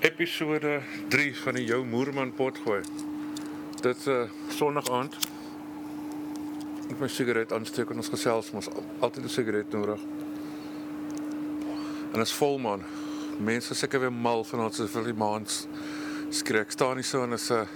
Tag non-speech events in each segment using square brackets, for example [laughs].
episode 3 van die Jou Moerman pot gooi. Dit is 'n uh, Sondag aand. Ek my sigaret aansteek en ons gesels mos al- altyd 'n sigaret nodig. En is vol man. Mense seker weer mal vanaand so vir die maand skree. Ek staan hier so en is 'n uh,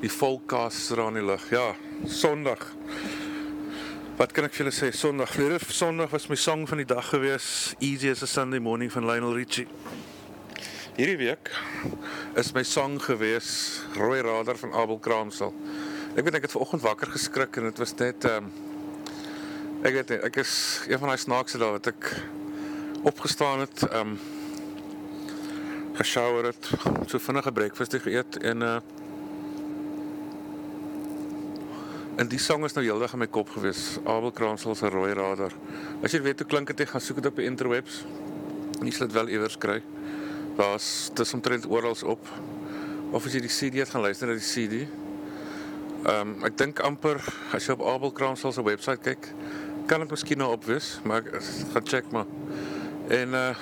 die volkas daar in die lug. Ja, Sondag. Wat kan ek vir julle sê? Sondag. Verlede Sondag was my song van die dag gewees. Easy as a Sunday morning van Lionel Richie. Hierdie week is my song gewees Rooi Radar van Abel Kraamsel. Ek weet ek het vanoggend wakker geskrik en dit was net ehm um, ek weet nie, ek is een van daai snaakse dae wat ek opgestaan het, ehm um, geshower het, so vinnige breakfast geëet en uh En die sang is nou heeldag in my kop gewees. Abel Kraamsel se Rooi Radar. As jy weet hoe klink dit, gaan soek dit op die interwebs. Jy sal dit wel iewers kry. Daar's dis omtrent oral op. Of as jy die CD gaan luister na die CD. Ehm um, amper as jy op Abel Kraamsel se webwerf kyk, kan dit miskien nou op maar ek gaan check maar. En uh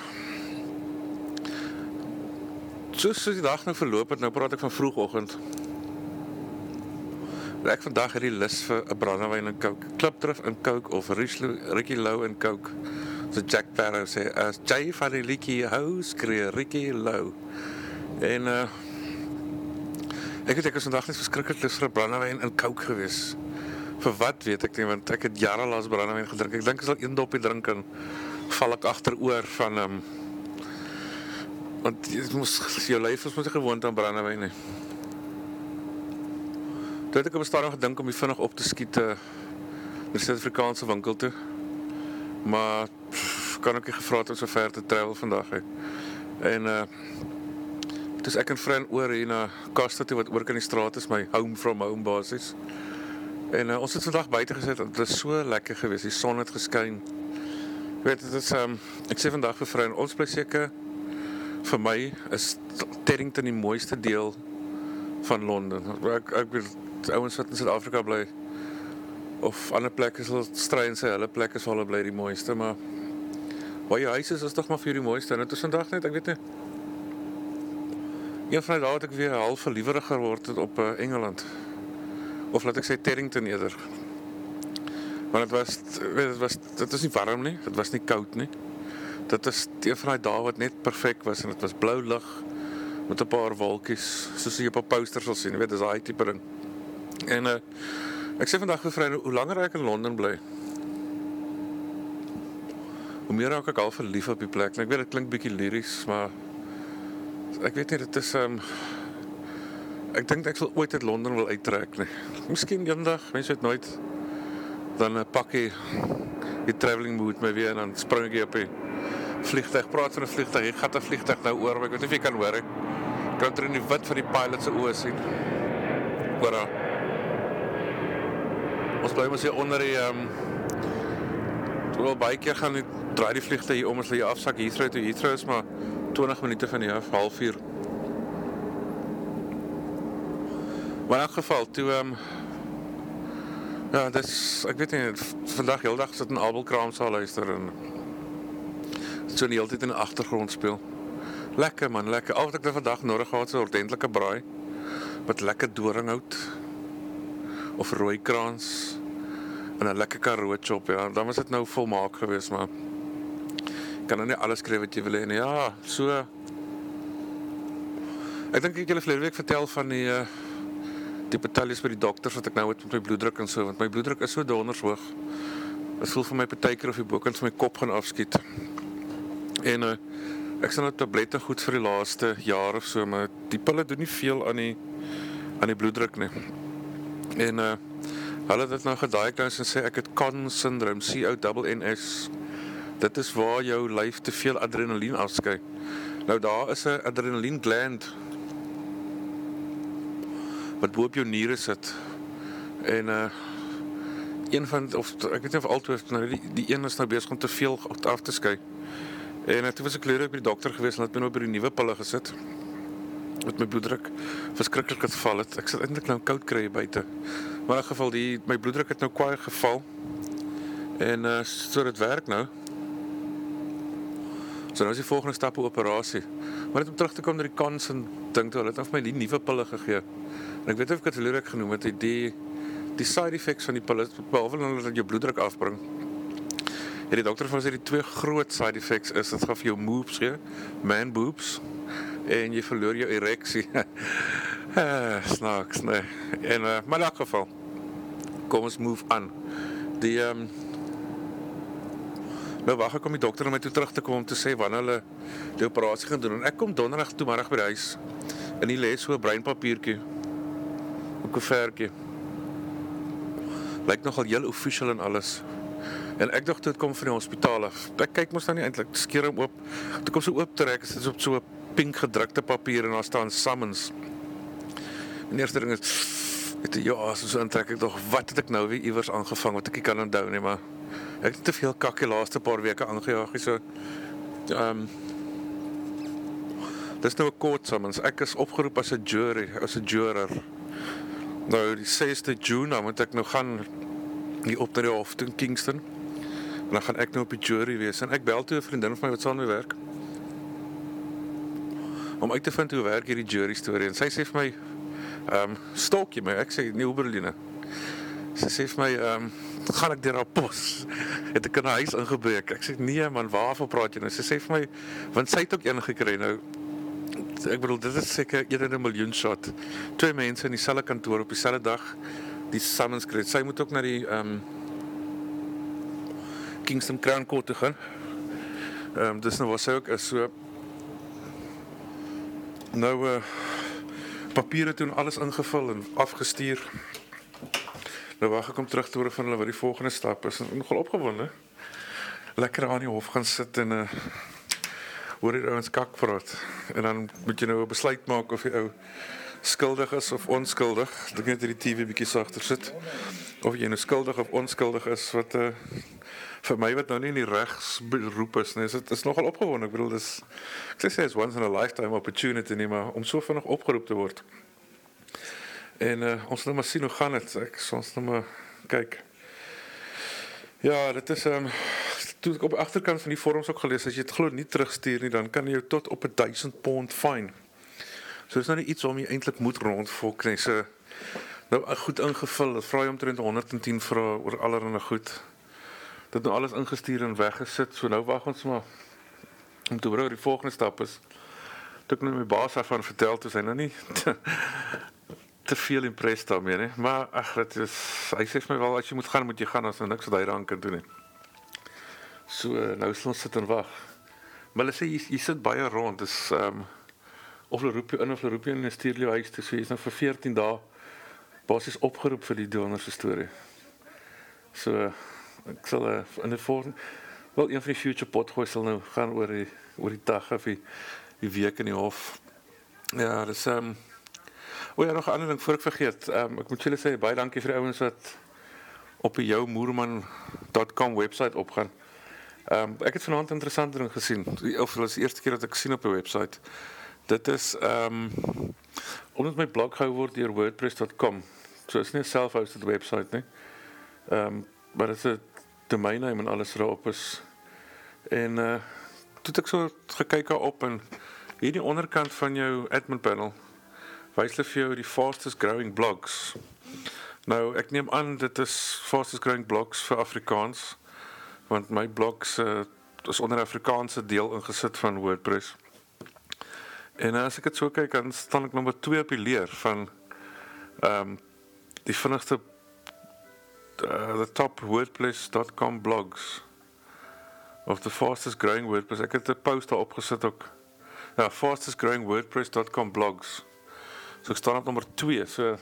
soos die dag nou verloop het, nou praat ek van vroegoggend. Ek vandag hierdie lus vir 'n brandewyn en Coke, Klipdrif en Coke of Ricky Lou en Coke. So Jack Sparrow sê as Jay van die liedjie hou skree Ricky Lou. En uh ek het ek was vandag net verskriklik lus vir brandewyn en Coke gewees. Vir wat weet ek nie want ek het jare lank brandewyn gedrink. Ek dink ek sal een dopie drink en val ek agteroor van ehm um, want jy moes jou lyf is nie gewoond aan brandewyn nie. Toe het ek op 'n stadium gedink om die vinnig op te skiet uh, na die Suid-Afrikaanse winkel toe. Maar pff, kan ook nie gevra het om so ver te travel vandag hè. En uh dis ek en vriend oor hier na Kasta toe wat oor kan die straat is my home from home basis. En uh, ons het vandag buite gesit. Dit was so lekker geweest. Die son het geskyn. Jy weet dit is um ek sê vandag vir vriend ons bly seker vir my is Terrington die mooiste deel van Londen. Ek ek weet ouens wat in Suid-Afrika bly of ander plekke sal stry en sê hulle plekke sal hulle bly die mooiste, maar waar jou huis is is tog maar vir die mooiste. En dit is vandag net, ek weet nie. Een van dae het ek weer half verliewerig geword het op uh, Engeland. Of laat ek sê Terrington eerder. Want dit was weet dit was dit is nie warm nie, dit was nie koud nie. Dit is een van daai dae wat net perfek was en dit was blou lig met 'n paar wolkies soos jy op 'n poster sal sien, weet, dis daai tipe ding. En uh ek sê vandag vir vriende, hoe langer ek in Londen bly, hoe meer raak ek al verlief op die plek. En ek weet dit klink bietjie liries, maar ek weet nie dit is um ek dink ek sal ooit uit Londen wil uittrek nie. Miskien eendag, mense weet nooit dan 'n pakkie die travelling mood my weer en dan spring ek hier op die vliegtuig. Praat van 'n vliegtuig. Ek gaan 'n vliegtuig nou oor, maar ek weet nie of jy kan hoor nie. Kan dit in die wit van die pilot se oë sien. Hoor daar. Ons bly mos hier onder die ehm um, Wel baie keer gaan die draai die vliegtuig hier om as jy afsak hier toe hier is maar 20 minute van af, halfuur. Maar in elk geval toe ehm um, ja, dis ek weet nie vandag heeldag sit in Abel Kraamsaal luister en so die hele tyd in die agtergrond speel. Lekker man, lekker. Al wat ek nou vandag nodig gehad so 'n ordentlike braai met lekker doringhout of rooi kraans en 'n lekker karoo chop ja. Dan was dit nou volmaak geweest, maar ek kan nou nie alles kry wat jy wil hê nie. Ja, so Ek dink ek het julle verlede week vertel van die uh die bataljes by die dokters wat ek nou het met my bloeddruk en so, want my bloeddruk is so donders hoog. Dit voel vir my partykeer of die bokant van my kop gaan afskiet. En uh ek sien nou tablette goed vir die laaste jaar of so, maar die pille doen nie veel aan die aan die bloeddruk nie. En uh hulle het dit nou gediagnose en sê ek het CON syndroom, C O N N S. Dit is waar jou lyf te veel adrenalien afskei. Nou daar is 'n adrenalien gland wat bo op jou niere sit. En uh een van of ek weet nie of altoe nou die, die een is nou besig om te veel af te skei. En uh, toe was ek lede by die dokter gewees en het my nou by die nuwe pille gesit. Met my bloeddruk verskriklik het geval het. Ek sit eintlik nou koud kry buite. Maar in geval die my bloeddruk het nou kwaai geval. En uh so dit werk nou. So nou is die volgende stap 'n operasie. Maar net om terug te kom na die kans en dink toe hulle het af my die nuwe pille gegee. En ek weet of ek dit verlede genoem het, die die side effects van die pille behalwe dat hulle jou bloeddruk afbring. Ja, die dokter het gesê die twee groot side effects is dit gaan vir jou moves gee, man boobs en jy verloor jou ereksie. [laughs] eh, snaaks, nee. En uh, maar in elk geval kom ons move aan. Die ehm um, Nou wag ek om die dokter na my toe terug te kom om te sê wanneer hulle die operasie gaan doen en ek kom donderdag toe middag by die huis in die lê so 'n breinpapiertjie. 'n Koevertjie. Lyk nogal heel official en alles. En ek dink dit kom van die hospitaal af. Ek kyk mos nou nie eintlik skeer hom oop. Toe kom so oop trek, is dit op so 'n pink gedrukte papier en daar staan summons. Die eerste ding is ek het ja, so so intrek ek tog wat het ek nou weer iewers aangevang wat ek nie kan onthou nie, maar Ek het te veel kakkie laaste paar weke aangejaag hier so. Ehm um, Dis nou 'n kort summons. Ek is opgeroep as 'n jury, as 'n juror. Nou die 6de Junie dan moet ek nou gaan hier op na die hof in Kingston. En dan gaan ek nou op die jury wees en ek bel toe 'n vriendin van my wat saam met my werk. Om uit te vind hoe werk hierdie jury storie en sy sê vir my ehm um, stalk jy my? Ek sê nee, Oberline. Sy sê vir my ehm um, gaan ek deur haar pos. [laughs] Het ek in haar huis ingebreek. Ek sê nee man, waarvan praat jy nou? Sy sê vir my want sy het ook een gekry nou. Ek bedoel dit is seker 1 miljoen shot. Twee mense in dieselfde kantoor op dieselfde dag die summons kry. Sy moet ook na die ehm um, Kingston Crown Court toe gaan. Ehm um, dis nou was sy ook is so nou uh papiere toe en alles ingevul en afgestuur. Nou wag om terug te hoor van hulle wat die volgende stap is. Nogal opgewonde. Lekker aan die hof gaan sit en uh hoor ouens kak. En dan moet jy nou besluit maak of jy ou skuldig is of onskuldig. Ek net die TV bietjie sagter sit. Of jy nou skuldig of onskuldig is wat uh vir my wat nou nie in die regsberoep is nie. Is dit is nogal opgewonde. Ek bedoel dis ek sê is once in a lifetime opportunity nie maar om so vinnig opgeroep te word. En uh, ons nou maar sien hoe gaan dit. Ek ons nou maar kyk. Ja, dit is ehm um, toe ek op die agterkant van die vorms ook gelees as jy dit glo nie terugstuur nie, dan kan jy tot op 'n 1000 pond fine. So dis nou nie iets om jy eintlik moet rondfok nie. So nou goed ingevul. Dit vra jy omtrent 110 vrae oor allerlei goed. Dit nou alles ingestuur en weggesit. So nou wag ons maar om te hoor die volgende stap is. Toe ek nou my baas af van vertel toe sy nou nie [laughs] te veel impressed daarmee, nee. Maar ag, dit is hy sê vir my wel as jy moet gaan, moet jy gaan as nou niks wat hy daaraan kan doen nie. So nou sal ons sit en wag. Maar hulle sê jy, jy sit baie rond. Dis ehm um, of hulle roep jou in of hulle roep jou in 'n stuurlio huis toe. So jy's nou vir 14 dae basies opgeroep vir die donor se storie. So ek sal uh, in die volgende wel een van die future potgooi sal nou gaan oor die oor die dag of die, die week in die hof. Ja, dis ehm um, O ja, nog 'n ander ding voor ek vergeet. Ehm um, ek moet julle sê baie dankie vir die ouens wat op die joumoerman.com webwerf opgaan. Ehm um, ek het vanaand interessante ding gesien. Of dit was die eerste keer dat ek sien op 'n webwerf. Dit is ehm um, omdat my blog gehou word deur wordpress.com. So is nie 'n self-hosted webwerf nie. Ehm um, maar dit is 'n domain name en alles erop is. En uh toe ek so gekyk op en hier die onderkant van jou admin panel wys hulle vir jou die fastest growing blogs. Nou ek neem aan dit is fastest growing blogs vir Afrikaans want my blogs uh, is onder Afrikaanse deel ingesit van WordPress. En as ek dit so kyk dan staan ek nommer 2 op die leer van ehm um, die vinnigste uh, the top wordpress.com blogs of the fastest growing WordPress. Ek het 'n post daar opgesit ook. Ja, fastest growing wordpress.com blogs. So ek staan op nommer 2. So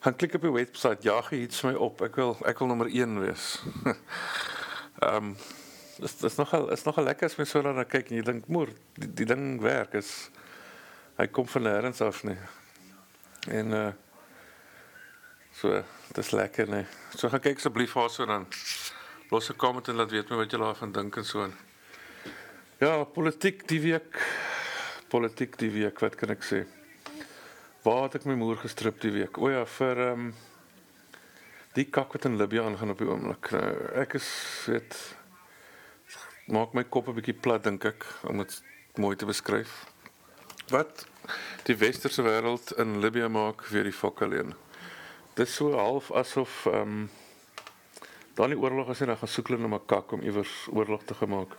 gaan klik op die webwerf, jaag iets my op. Ek wil ek wil nommer 1 wees. [laughs] Ehm um, dit is nogal is nogal lekker as mens so daarna kyk en jy dink, "Moer, die, die ding werk is hy kom van nêrens af nie." En uh so dis lekker nee. So gaan kyk asseblief vir so dan. Los 'n komment en laat weet my wat jy daarvan dink en so. Ja, politiek die week. Politiek die week, wat kan ek sê? Waar het ek my moer gestrip die week? O ja, vir ehm um, die kak wat in Libië aangaan op die oomblik. Nou, ek is weet maak my kop 'n bietjie plat dink ek om dit mooi te beskryf. Wat die westerse wêreld in Libië maak vir die fok alleen. Dit so half asof ehm um, dan die oorlog as jy dan gaan soek hulle na 'n kak om iewers oorlog te gemaak.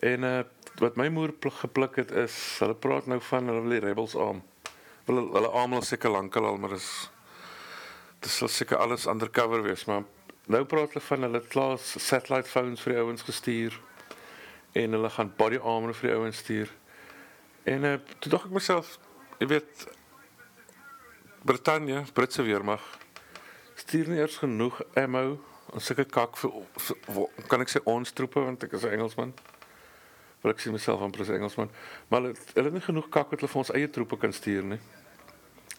En uh wat my moeder gepluk het is hulle praat nou van hulle wil die rebels aan. Hulle hulle almal seker lankal al maar is dit sal seker alles undercover wees maar nou praat hulle van hulle klaar satellite phones vir die ouens gestuur en hulle gaan body armor vir die ouens stuur. En uh toe dink ek myself, jy weet Brittanje, Britse weermag stuur nie eers genoeg ammo en sulke kak vir, vir kan ek sê ons troepe want ek is 'n Engelsman wil ek sien myself aan presies Engelsman. Maar hulle hulle het nie genoeg kak wat hulle vir ons eie troepe kan stuur nie.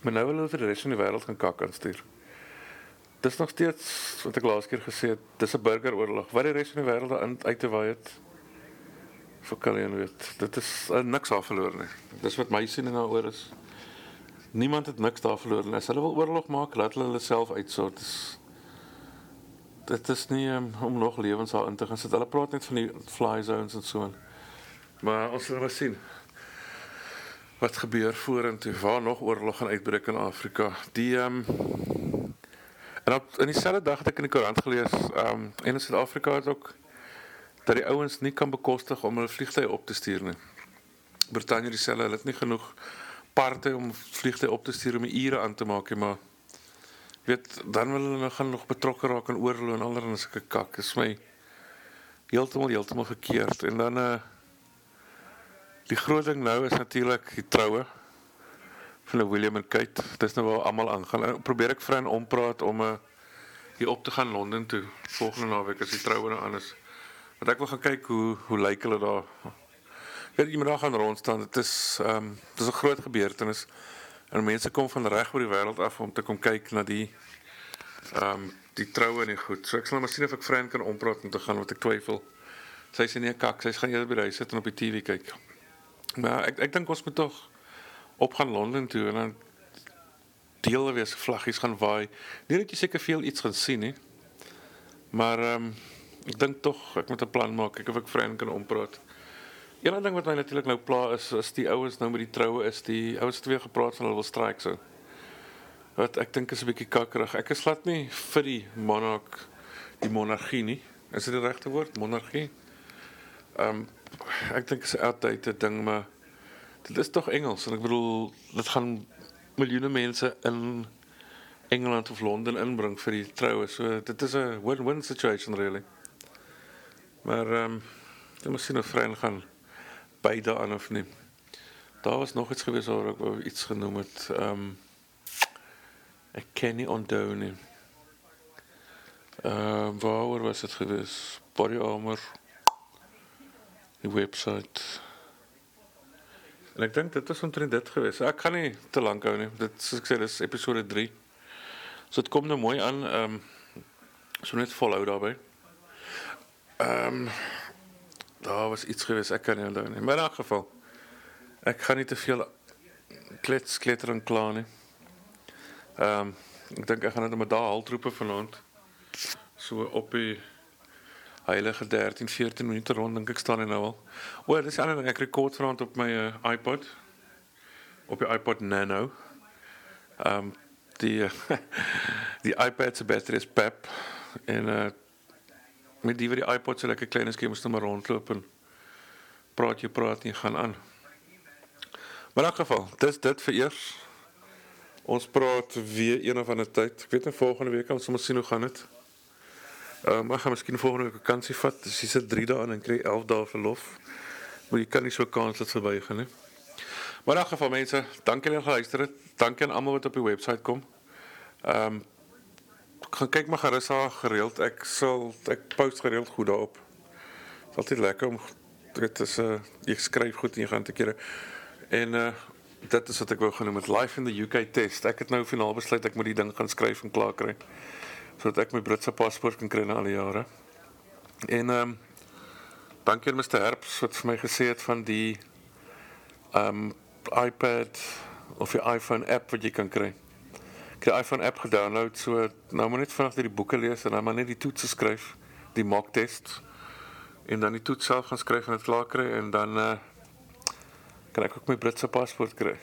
Maar nou wil hulle vir die res van die wêreld gaan kak kan stuur. Dis nog steeds wat ek laas keer gesê het, dis 'n burgeroorlog. Wat die res van die wêreld aan uit te waai het. Vir Kalien weet, dit is uh, niks daar verloor nie. Dis wat my siening daaroor is. Niemand het niks daar verloor nie. As hulle wil oorlog maak, laat hulle hulle self uitsort. Dis dit is nie um, om nog lewens daar in te gaan sit. Hulle praat net van die fly zones en so aan. Maar ons sal maar sien wat gebeur vorentoe. Waar nog oorlog gaan uitbreek in Afrika. Die um, en op in dieselfde dag het ek in die koerant gelees ehm um, en in Suid-Afrika het ook dat die ouens nie kan bekostig om hulle vliegtye op te stuur nie. Brittanje dieselfde, hulle het nie genoeg parte om vliegtye op te stuur om ure aan te maak maar weet dan wil hulle gaan nog betrokke raak aan oorlog en allerlei sulke kak. Dit is my heeltemal heeltemal verkeerd en dan 'n uh, eh, Die groot ding nou is natuurlik die troue van William en Kate. Dis nou waar almal aangaan. Nou probeer ek vir hen ompraat om 'n uh, eh, hier op te gaan Londen toe volgende naweek as die troue nou anders. Want ek wil gaan kyk hoe hoe lyk hulle daar. Weet jy, maar gaan rond staan. Dit is ehm um, dis 'n groot gebeurtenis. En mense kom van reg oor die wêreld af om te kom kyk na die ehm um, die troue en die goed. So ek sal nou maar sien of ek vriend kan ompraat om te gaan wat ek twyfel. Sy sê nee, kak, sy gaan eerder by die huis sit en op die TV kyk. Maar ek ek dink ons moet tog op gaan Londen toe en dan deel wees vlaggies gaan waai. Nie dat jy seker veel iets gaan sien nie. Maar ehm um, ek dink tog ek moet 'n plan maak. Ek of ek vriend kan ompraat. Een ding wat my natuurlik nou pla is is die ouens nou met die troue is die ouens het weer gepraat van hulle wil strike so. Wat ek dink is 'n bietjie kakkerig. Ek is glad nie vir die monark die monargie nie. Is dit die regte woord? Monargie. Ehm um, ek dink is 'n ding maar dit is tog Engels en ek bedoel dit gaan miljoene mense in Engeland of Londen inbring vir die troue. So dit is 'n win-win situation really. Maar ehm um, jy moet sien of vriend gaan beide aan of nie. Daar was nog iets gewees waar ek iets genoem het. Ehm um, ek ken nie onthou nie. Ehm uh, waar was dit gewees? Body armor die webwerf. En ek dink dit is omtrent dit gewees. Ek kan nie te lank hou nie. Dit soos ek sê dis episode 3. So dit kom nou mooi aan. Ehm um, so net volhou daarbey. Ehm um, daar was iets gewees ek kan nie onthou nie. Maar in elk geval ek gaan nie te veel klets kletter en kla nie. Ehm um, ek dink ek gaan net met daai haltroepe vanaand so op die heilige 13 14 minute rond dink ek staan hy nou al. O, dis ander ding ek rekord vanaand op my uh, iPod op die iPod Nano. Ehm um, die [laughs] die iPad se battery is pep en uh met die vir die iPod se lekker klein skerm moet maar rondloop en praat jy praat nie gaan aan. Maar in elk geval, dis dit vir eers. Ons praat weer een of ander tyd. Ek weet nie volgende week ons moet sien hoe gaan dit. Ehm um, ek gaan miskien volgende week vakansie vat. Dis dis 'n 3 dae en kry 11 dae verlof. Maar jy kan nie so kans laat verbygaan nie. Maar in elk geval mense, dankie dat julle geluister het. Dankie aan almal wat op die webwerf kom. Ehm um, gaan kyk maar gerus daar gereeld. Ek sal ek post gereeld goed daarop. Dit is lekker om dit is 'n uh, goed en jy gaan te kere. En uh dit is wat ek wou genoem met live in the UK test. Ek het nou finaal besluit ek moet die ding gaan skryf en klaar sodat ek my Britse paspoort kan kry na al. En ehm um, dankie Mr Herbs wat vir gesê het van die ehm iPad of die iPhone app wat jy kan kry. Die iPhone app gedownload so nou moet net vanaand die boeke lees en dan maar net die toetse skryf, die mock test. en dan die toets self gaan skryf en dit klaar kry en dan uh kan ek ook my Britse paspoort kry.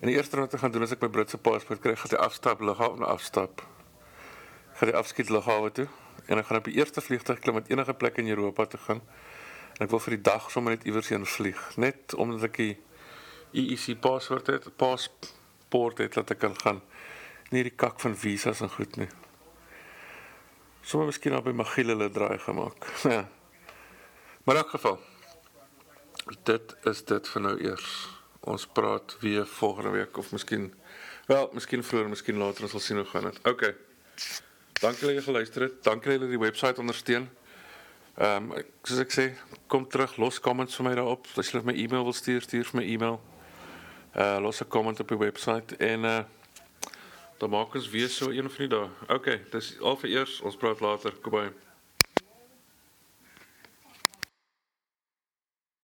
En die eerste ding wat ek gaan doen as ek my Britse paspoort kry, gaan ek afstap lughawe afstap. Gaan die afskiet lughawe toe en ek gaan op die eerste vliegtuig klim met enige plek in Europa te gaan. En ek wil vir die dag sommer net iewers heen vlieg, net omdat ek die EEC paspoort het, paspoort het dat ek kan gaan. Nie die kak van visas en goed nie. Sommige miskien op by Magiel hulle draai gemaak. [laughs] Ja. Maar in elk geval dit is dit vir nou eers. Ons praat weer volgende week of miskien wel, miskien vroeër, miskien later, ons sal sien hoe gaan dit. OK. Dankie dat jy geluister het. Dankie dat jy die webwerf ondersteun. Ehm um, soos ek sê, kom terug, los comments vir my daarop. As jy my e-mail wil stuur, stuur vir my e-mail. Uh los 'n comment op die webwerf en uh dan maak ons weer so een van die dae. OK, dis al vir eers. Ons praat later. Goodbye.